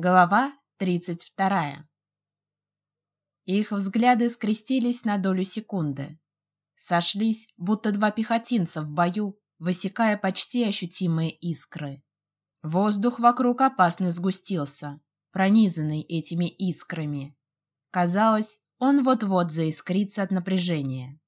Глава тридцать вторая. Их взгляды скрестились на долю секунды, сошлись, будто два пехотинца в бою, высекая почти ощутимые искры. Воздух вокруг опасно сгустился, пронизанный этими искрами. Казалось, он вот-вот заискрится от напряжения.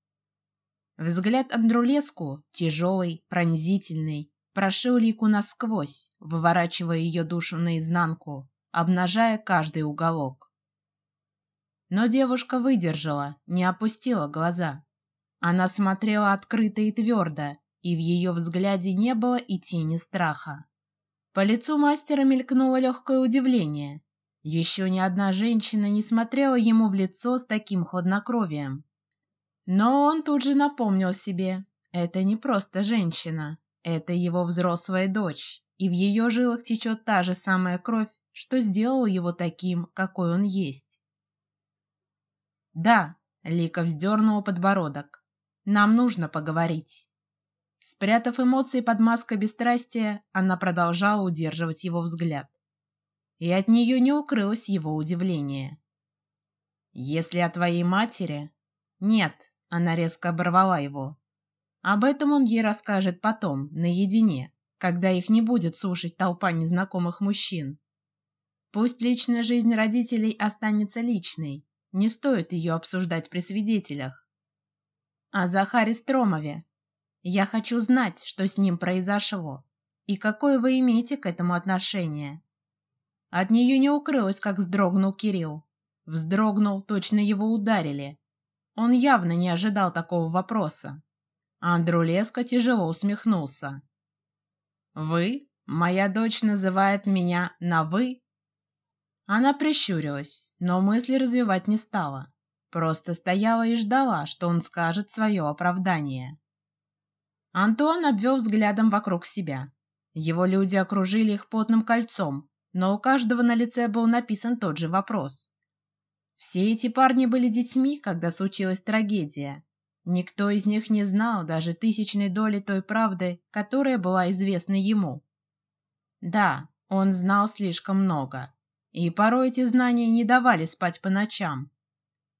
Взгляд Андрулеску, тяжелый, пронзительный, прошил Лику насквозь, выворачивая ее душу наизнанку, обнажая каждый уголок. Но девушка выдержала, не опустила глаза. Она смотрела открыто и твердо, и в ее взгляде не было и тени страха. По лицу мастера мелькнуло легкое удивление. Еще ни одна женщина не смотрела ему в лицо с таким хладнокровием. Но он тут же напомнил себе: это не просто женщина, это его взрослая дочь, и в ее жилах течет та же самая кровь, что сделало его таким, какой он есть. Да, Лика вздернула подбородок. Нам нужно поговорить. Спрятав эмоции под маской бесстрастия, она продолжала удерживать его взгляд, и от нее не укрылось его удивление. Если о твоей матери, нет, она резко оборвала его. Об этом он ей расскажет потом, наедине, когда их не будет слушать толпа незнакомых мужчин. Пусть личная жизнь родителей останется личной, не стоит ее обсуждать при свидетелях. А Захаре Стромове, я хочу знать, что с ним произошло и какое вы имеете к этому отношение. От нее не укрылось, как вздрогнул Кирилл. Вздрогнул, точно его ударили. Он явно не ожидал такого вопроса. Андрулеско тяжело усмехнулся. Вы, моя дочь называет меня на вы она прищурилась, но мысли развивать не стала, просто стояла и ждала, что он скажет свое оправдание. Антуан обвел взглядом вокруг себя. Его люди окружили их плотным кольцом, но у каждого на лице был написан тот же вопрос. Все эти парни были детьми, когда случилась трагедия. Никто из них не знал даже тысячной доли той правды, которая была известна ему. Да, он знал слишком много. И порой эти знания не давали спать по ночам.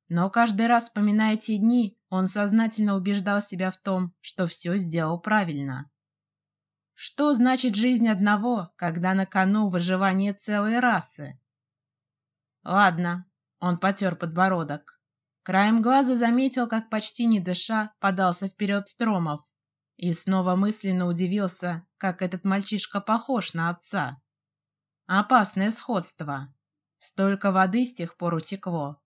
Но каждый раз, вспоминая эти дни, он сознательно убеждал себя в том, что все сделал правильно. Что значит жизнь одного, когда на кону выживание целой расы? Ладно, он потер подбородок. Краем глаза заметил, как почти не дыша подался вперед Стромов, и снова мысленно удивился, как этот мальчишка похож на отца. Опасное сходство. Столько воды с тех пор утекло.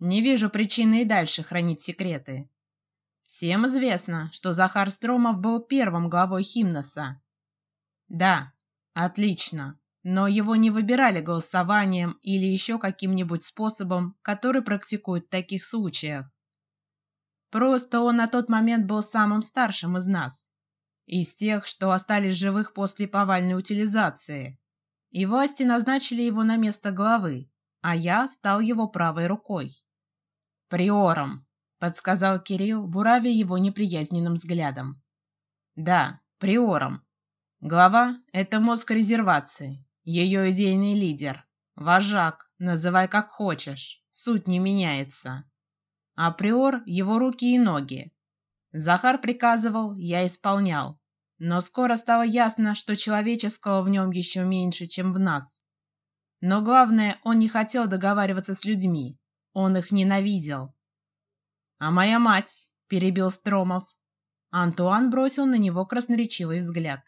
Не вижу причины и дальше хранить секреты. Всем известно, что Захар Стромов был первым главой Химноса. Да, отлично. Но его не выбирали голосованием или еще каким-нибудь способом, который практикуют в таких случаях. Просто он на тот момент был самым старшим из нас, из тех, что остались живых после повальной утилизации и власти назначили его на место главы, а я стал его правой рукой. Приором, подсказал Кирилл, буравя его неприязненным взглядом. Да, приором. Глава – это мозг резервации, ее идейный лидер, вожак, называй как хочешь, суть не меняется. А приор – его руки и ноги. Захар приказывал, я исполнял. Но скоро стало ясно, что человеческого в нем еще меньше, чем в нас. Но главное, он не хотел договариваться с людьми, он их ненавидел. А моя мать, перебил Стромов. Антуан бросил на него красноречивый взгляд.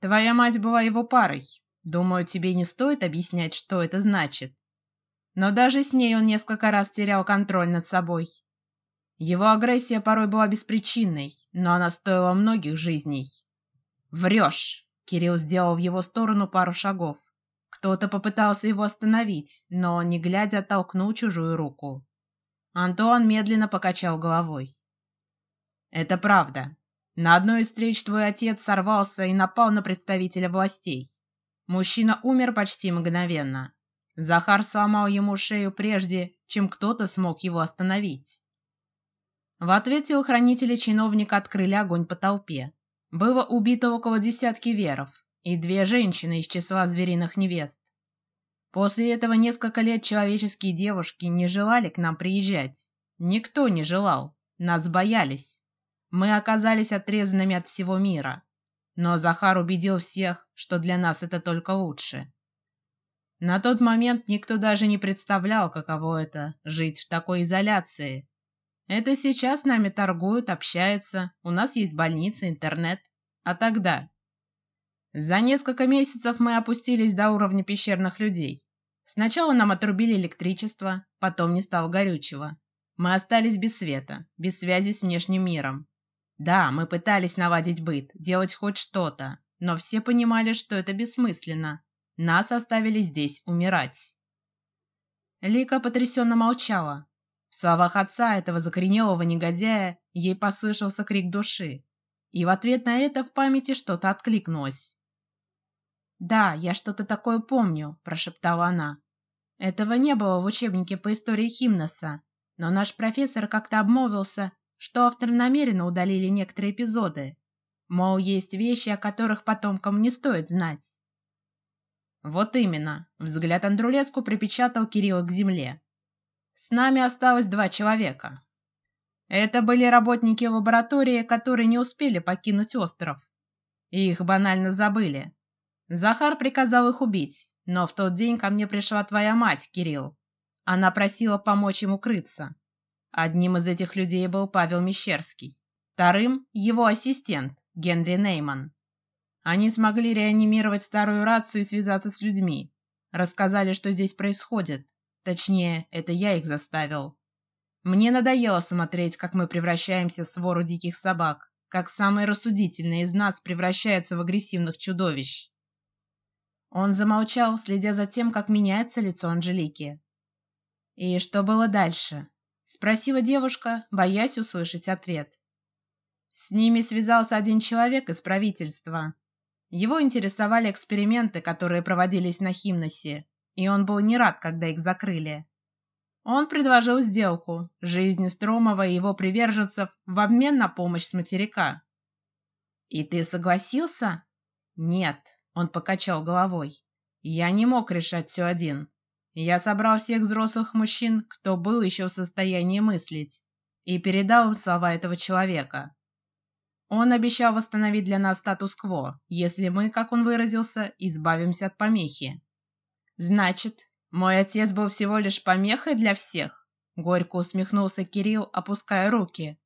Твоя мать была его парой. Думаю, тебе не стоит объяснять, что это значит. Но даже с ней он несколько раз терял контроль над собой. Его агрессия порой была беспричинной, но она стоила многих жизней. Врешь! Кирилл сделал в его сторону пару шагов. Кто-то попытался его остановить, но не глядя оттолкнул чужую руку. Антуан медленно покачал головой. Это правда. На одной из встреч твой отец сорвался и напал на представителя властей. Мужчина умер почти мгновенно. Захар сломал ему шею прежде, чем кто-то смог его остановить. В ответ телохранители чиновника открыли огонь по толпе. Было убито около десятки веров и две женщины из числа звериных невест. После этого несколько лет человеческие девушки не желали к нам приезжать. Никто не желал, нас боялись. Мы оказались отрезанными от всего мира. Но Захар убедил всех, что для нас это только лучше. На тот момент никто даже не представлял, каково это жить в такой изоляции. Это сейчас нами торгуют, общаются, у нас есть больница, интернет. А тогда за несколько месяцев мы опустились до уровня пещерных людей. Сначала нам отрубили электричество, потом не стало горючего. Мы остались без света, без связи с внешним миром. Да, мы пытались наладить быт, делать хоть что-то, но все понимали, что это бессмысленно. Нас оставили здесь умирать. Лика потрясенно молчала. В словах отца этого закоренелого негодяя ей послышался крик души, и в ответ на это в памяти что-то откликнулось. Да, я что-то такое помню, прошептала она. Этого не было в учебнике по истории Химноса, но наш профессор как-то обмолвился, что автор намеренно удалили некоторые эпизоды. Мол, есть вещи, о которых потомкам не стоит знать. Вот именно. Взгляд Андрулеску припечатал Кирилла к земле. С нами осталось два человека. Это были работники лаборатории, которые не успели покинуть остров, и их банально забыли. Захар приказал их убить, но в тот день ко мне пришла твоя мать, Кирилл. Она просила помочь ему укрыться. Одним из этих людей был Павел Мещерский, вторым его ассистент Генри Нейман. Они смогли реанимировать старую рацию и связаться с людьми. Рассказали, что здесь происходит. Точнее, это я их заставил. Мне надоело смотреть, как мы превращаемся в свору диких собак, как самые рассудительные из нас превращаются в агрессивных чудовищ. Он замолчал, следя за тем, как меняется лицо Анжелики. И что было дальше? спросила девушка, боясь услышать ответ. С ними связался один человек из правительства. Его интересовали эксперименты, которые проводились на Химносе, и он был не рад, когда их закрыли. Он предложил сделку: жизнь Стромова и его приверженцев в обмен на помощь с материка. И ты согласился? Нет. Он покачал головой. Я не мог решать все один. Я собрал всех взрослых мужчин, кто был еще в состоянии мыслить, и передал им слова этого человека. Он обещал восстановить для нас статус-кво, если мы, как он выразился, избавимся от помехи. Значит, мой отец был всего лишь помехой для всех. Горько усмехнулся Кирилл, опуская руки.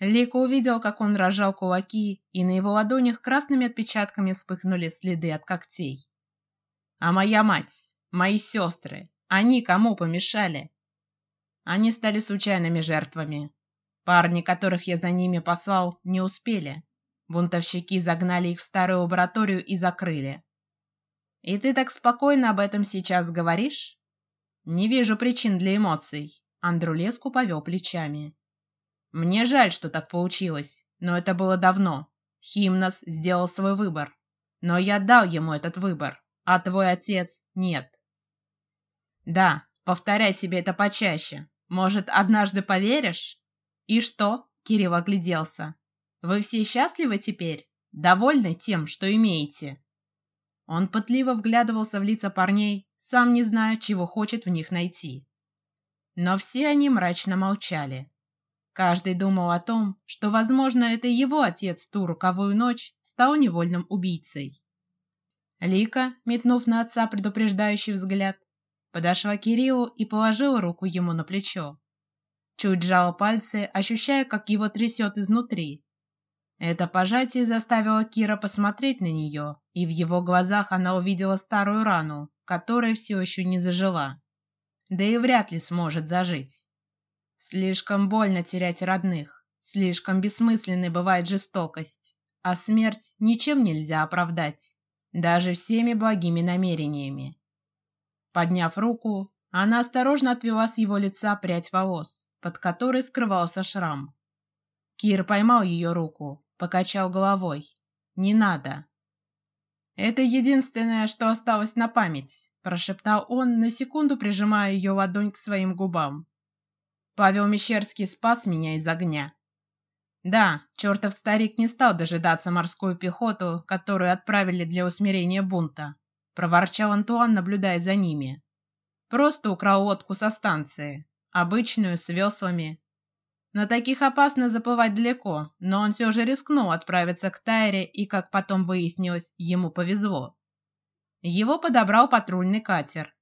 Лика увидел, как он разжал кулаки, и на его ладонях красными отпечатками вспыхнули следы от когтей. А моя мать, мои сестры, они кому помешали? Они стали случайными жертвами. Парни, которых я за ними послал, не успели. Бунтовщики загнали их в старую лабораторию и закрыли. И ты так спокойно об этом сейчас говоришь? Не вижу причин для эмоций. Андрулеску повел плечами. Мне жаль, что так получилось, но это было давно. Химнос сделал свой выбор, но я дал ему этот выбор, а твой отец нет. Да, повторяй себе это почаще. Может, однажды поверишь? И что? Кирилл огляделся. Вы все счастливы теперь? Довольны тем, что имеете? Он пытливо вглядывался в лица парней, сам не зная, чего хочет в них найти. Но все они мрачно молчали. Каждый думал о том, что, возможно, это его отец ту роковую ночь стал невольным убийцей. Лика, метнув на отца предупреждающий взгляд, подошла к Кириллу и положила руку ему на плечо. Чуть сжала пальцы, ощущая, как его трясет изнутри. Это пожатие заставило Кира посмотреть на нее, и в его глазах она увидела старую рану, которая все еще не зажила, да и вряд ли сможет зажить. Слишком больно терять родных, слишком бессмысленной бывает жестокость, а смерть ничем нельзя оправдать, даже всеми благими намерениями. Подняв руку, она осторожно отвела с его лица прядь волос, под которой скрывался шрам. Кир поймал ее руку, покачал головой. Не надо. Это единственное, что осталось на память, прошептал он на секунду, прижимая ее ладонь к своим губам. Павел Мещерский спас меня из огня. Да, чертов старик не стал дожидаться морскую пехоту, которую отправили для усмирения бунта. проворчал Антуан, наблюдая за ними. Просто украл лодку со станции, обычную с веслами. На таких опасно заплывать далеко, но он все же рискнул отправиться к Тайре, и, как потом выяснилось, ему повезло. Его подобрал патрульный катер.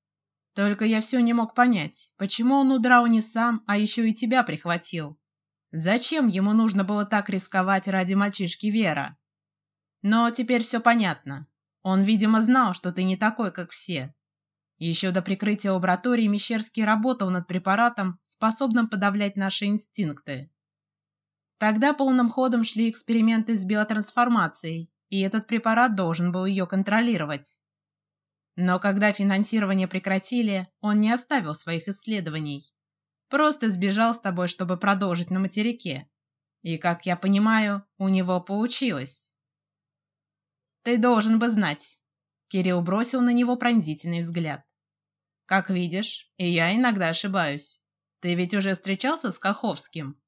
Только я все не мог понять, почему он удрал не сам, а еще и тебя прихватил. Зачем ему нужно было так рисковать ради мальчишки Вера? Но теперь все понятно. Он, видимо, знал, что ты не такой, как все. Еще до прикрытия лаборатории Мещерский работал над препаратом, способным подавлять наши инстинкты. Тогда полным ходом шли эксперименты с биотрансформацией, и этот препарат должен был ее контролировать. Но когда финансирование прекратили, он не оставил своих исследований, просто сбежал с тобой, чтобы продолжить на материке. И, как я понимаю, у него получилось. Ты должен бы знать. Кирилл бросил на него пронзительный взгляд. Как видишь, и я иногда ошибаюсь. Ты ведь уже встречался с Каховским?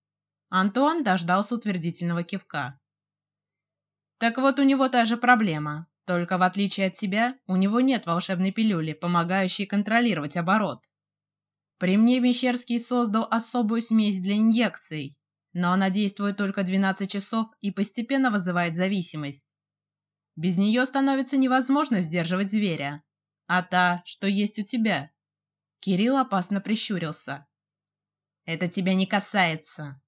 Антуан дождался утвердительного кивка. Так вот, у него та же проблема, только в отличие от тебя, у него нет волшебной пилюли, помогающей контролировать оборот. При мне Мещерский создал особую смесь для инъекций, но она действует только 12 часов и постепенно вызывает зависимость. Без нее становится невозможно сдерживать зверя, а та, что есть у тебя. Кирилл опасно прищурился. Это тебя не касается.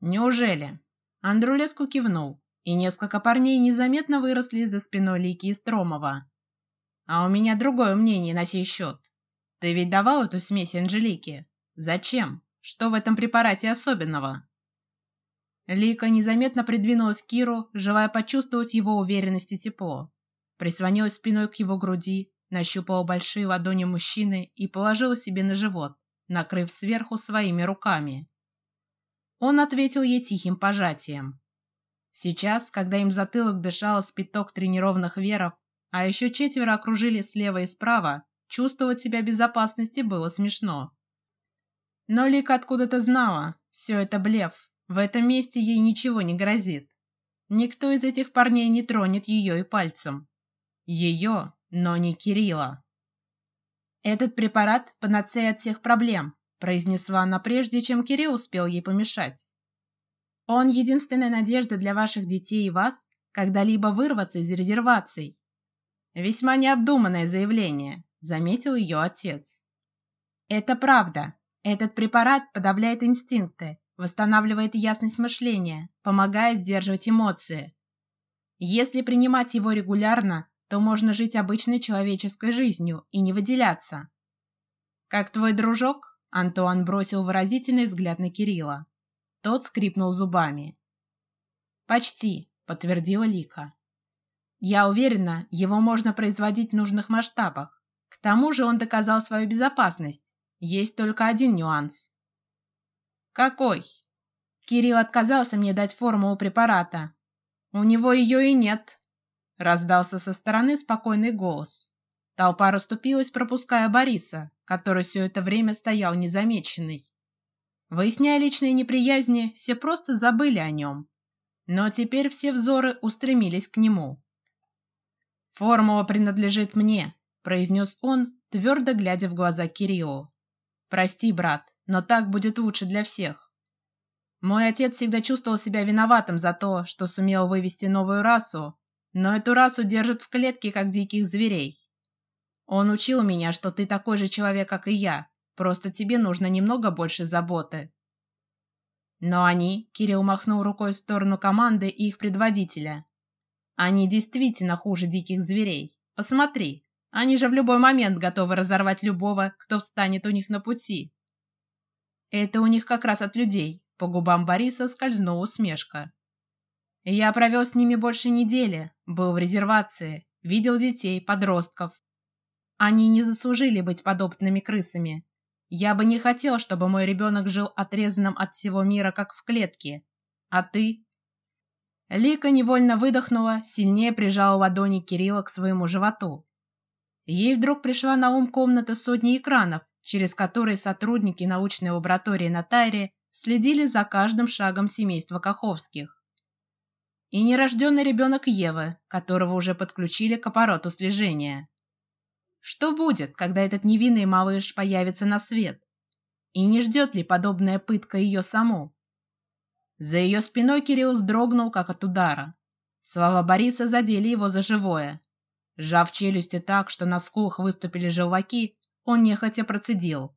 Неужели? Андрулеску кивнул, и несколько парней незаметно выросли за спиной Лики и Стромова. А у меня другое мнение на сей счет. Ты ведь давал эту смесь Анжелике? Зачем? Что в этом препарате особенного? Лика незаметно придвинулась к Киру, желая почувствовать его уверенность и тепло. Прислонилась спиной к его груди, нащупала большие ладони мужчины и положила себе на живот, накрыв сверху своими руками. Он ответил ей тихим пожатием. Сейчас, когда им затылок дышал спиток тренированных веров, а еще четверо окружили слева и справа, чувствовать себя безопасности было смешно. Но Лика откуда-то знала, все это блеф. В этом месте ей ничего не грозит. Никто из этих парней не тронет ее и пальцем. Ее но не Кирилла. Этот препарат панацея от всех проблем, произнесла она прежде, чем Кирилл успел ей помешать. Он единственная надежда для ваших детей и вас когда-либо вырваться из резерваций. Весьма необдуманное заявление, заметил ее отец. Это правда. Этот препарат подавляет инстинкты, восстанавливает ясность мышления, помогает сдерживать эмоции. Если принимать его регулярно, то можно жить обычной человеческой жизнью и не выделяться. Как твой дружок? Антуан бросил выразительный взгляд на Кирилла. Тот скрипнул зубами. Почти, подтвердила Лика. Я уверена, его можно производить в нужных масштабах. К тому же он доказал свою безопасность. Есть только один нюанс. Какой? Кирилл отказался мне дать формулу препарата. У него ее и нет. Раздался со стороны спокойный голос. Толпа расступилась, пропуская Бориса, который все это время стоял незамеченный. Выясняя личные неприязни, все просто забыли о нем, но теперь все взоры устремились к нему. Формула принадлежит мне, произнес он, твердо глядя в глаза Кириллу. Прости, брат, но так будет лучше для всех. Мой отец всегда чувствовал себя виноватым за то, что сумел вывести новую расу но эту расу держат в клетке, как диких зверей. Он учил меня, что ты такой же человек, как и я, просто тебе нужно немного больше заботы. Но они, Кирилл махнул рукой в сторону команды и их предводителя, они действительно хуже диких зверей. Посмотри, они же в любой момент готовы разорвать любого, кто встанет у них на пути. Это у них как раз от людей. По губам Бориса скользнула усмешка. Я провел с ними больше недели, был в резервации, видел детей, подростков. Они не заслужили быть подопытными крысами. Я бы не хотел, чтобы мой ребенок жил отрезанным от всего мира, как в клетке. А ты? Лика невольно выдохнула, сильнее прижала ладони Кирилла к своему животу. Ей вдруг пришла на ум комната сотни экранов, через которые сотрудники научной лаборатории на Тайре следили за каждым шагом семейства Каховских и нерожденный ребенок Евы, которого уже подключили к аппарату слежения. Что будет, когда этот невинный малыш появится на свет? И не ждет ли подобная пытка ее саму? За ее спиной Кирилл вздрогнул, как от удара. Слова Бориса задели его за живое. Сжав челюсти так, что на скулах выступили желваки, он нехотя процедил: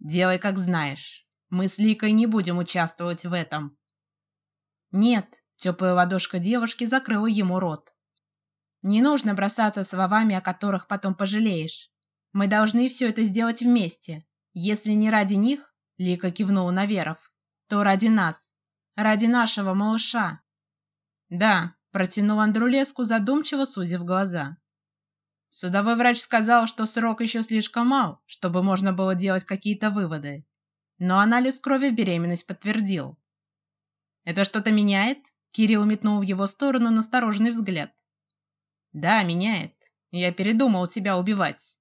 "Делай, как знаешь. Мы с Ликой не будем участвовать в этом". Нет, теплая ладошка девушки закрыла ему рот. Не нужно бросаться словами, о которых потом пожалеешь. Мы должны все это сделать вместе. Если не ради них, Лика кивнула на Веров, то ради нас, ради нашего малыша. Да, протянул Андрулеску, задумчиво сузив глаза. Судовой врач сказал, что срок еще слишком мал, чтобы можно было делать какие-то выводы. Но анализ крови беременность подтвердил. Это что-то меняет? Кирилл метнул в его сторону настороженный взгляд. Да, меняет. Я передумал тебя убивать.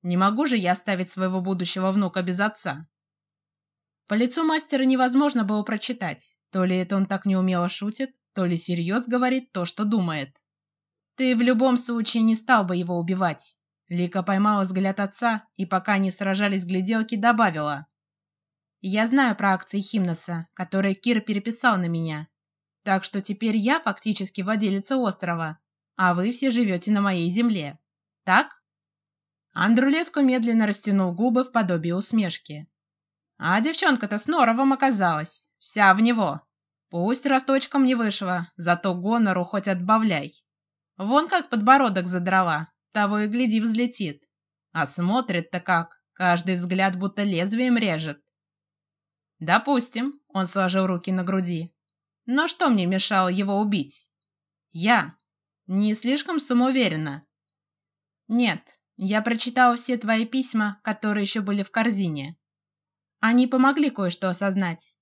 Не могу же я оставить своего будущего внука без отца. По лицу мастера невозможно было прочитать, то ли это он так неумело шутит, то ли серьез говорит то, что думает. Ты в любом случае не стал бы его убивать. Лика поймала взгляд отца и пока они сражались гляделки добавила: я знаю про акции Химноса, которые Кир переписал на меня, так что теперь я фактически владелица острова, а вы все живете на моей земле, так? Андрулеско медленно растянул губы в подобие усмешки. А девчонка-то с норовом оказалась, вся в него. Пусть росточком не вышла, зато гонору хоть отбавляй. Вон как подбородок задрала, того и гляди взлетит. А смотрит-то как, каждый взгляд будто лезвием режет. Допустим, он сложил руки на груди. Но что мне мешало его убить? Я. Не слишком самоуверенно. Нет, я прочитала все твои письма, которые еще были в корзине. Они помогли кое-что осознать.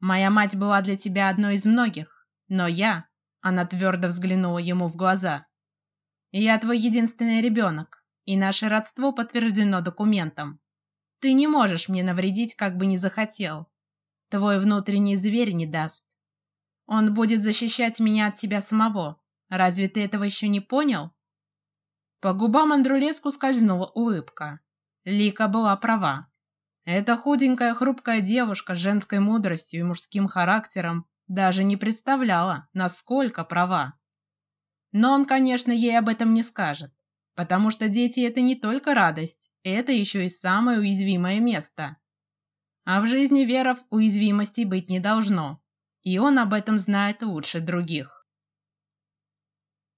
Моя мать была для тебя одной из многих, но я, она твердо взглянула ему в глаза. Я твой единственный ребенок, и наше родство подтверждено документом. Ты не можешь мне навредить, как бы ни захотел. Твой внутренний зверь не даст. Он будет защищать меня от тебя самого. Разве ты этого еще не понял? По губам Андрулеску скользнула улыбка. Лика была права. Эта худенькая, хрупкая девушка с женской мудростью и мужским характером даже не представляла, насколько права. Но он, конечно, ей об этом не скажет, потому что дети это не только радость, это еще и самое уязвимое место. А в жизни Веров уязвимостей быть не должно, и он об этом знает лучше других.